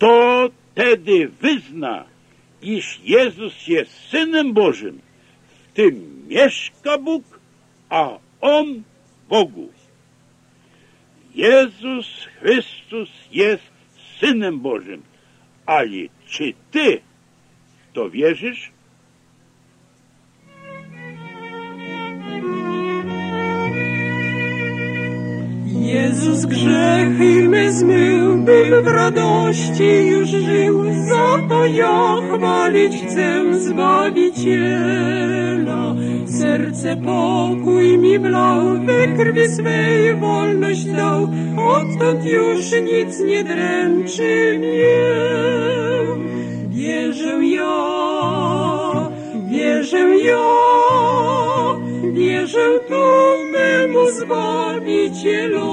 یہ سمبوشن تم یش کب آگو یس سنبوشن آئی چھ توشش دو بالی جسے مسبانی چلا سر سے پاؤ کوئی نہیں بلاؤ بس بھائی بولنا چلاؤں درچ یہ شویا یہ شویا یہ شو میں مسبانی چلو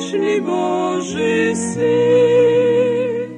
شوش